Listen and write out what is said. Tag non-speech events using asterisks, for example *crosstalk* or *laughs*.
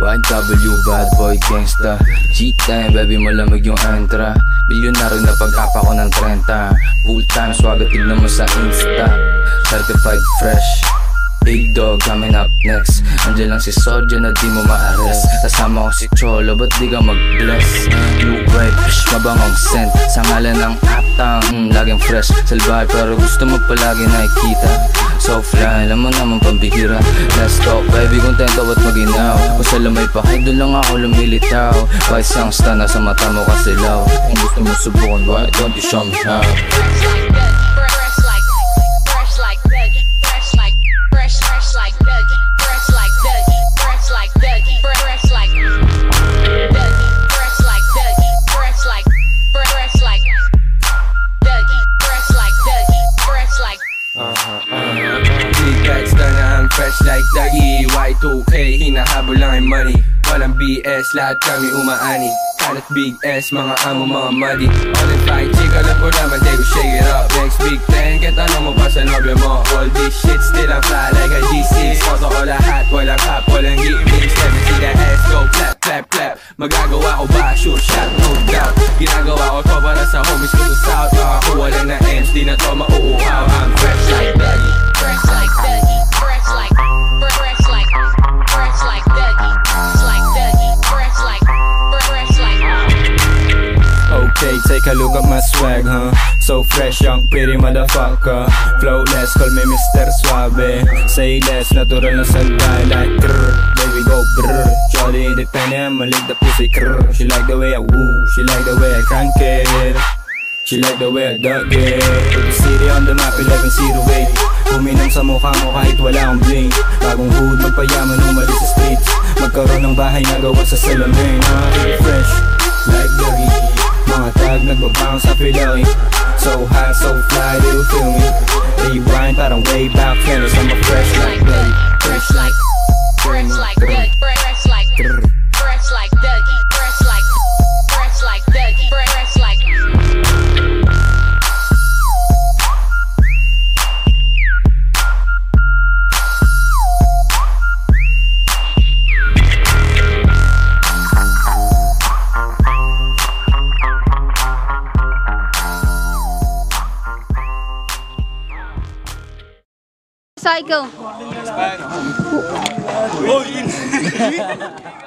OFW, bad boy, gangsta. G-time, baby malamig yung entra Bilyonaryo na pag-apa ko ng 30 Full time, swaga tignan mo sa Insta. Certified fresh. Big dog coming up next. Andiyan lang si Soja na di mo ma-arrest. Kasama ko si Cholo, ba't di ka mag-bless? New wave, mabangong scent. Sa ngalan ng aptang, mm, laging fresh. Salbahe pero gusto mo palagi nakikita So fly, alam mo naman pambihira. Let's talk, baby, kontento ba't maginaw? Kung sa lamay pa, doon lang ako lumilitaw. Vice ang sta, nasa mata mo kasilaw Kung gusto mo subukan, why don't you show me how? Fresh like Dagi Y2K, hinahabol lang ang money. Walang BS, lahat kami umaani. Kalat big S, mga amo, mga muddy. All in flight, chick, alam ko naman, they go shake it up. Next big plan, kaya tanong mo pa sa nobyo mo. All this shit, still I'm fly like a G6 Photo ko lahat, walang cap, walang gimmicks Let me see that ass go clap, clap, clap. Magagawa ko ba? Sure shot, no doubt. Ginagawa ko to para take a look at my swag, huh? So fresh, young, pretty motherfucker. Flawless, call me Mr. Suave. Say less, natural na salbay Like grrr, baby go brr Shawty independent, malig the pussy grrr. She like the way I woo, she like the way I crank it. She like the way I duck it. Put the city on the map, 1108 Uminom sa mukha mo kahit wala akong bling. Bagong hood, magpayaman umalis sa streets. Magkaroon ng bahay na gawa sa salamin really fresh, nagbabounce sa Piloy So hot, so fly, they will feel me? Rewind parang way back then I'm a fresh like Dougie Cycle. *laughs*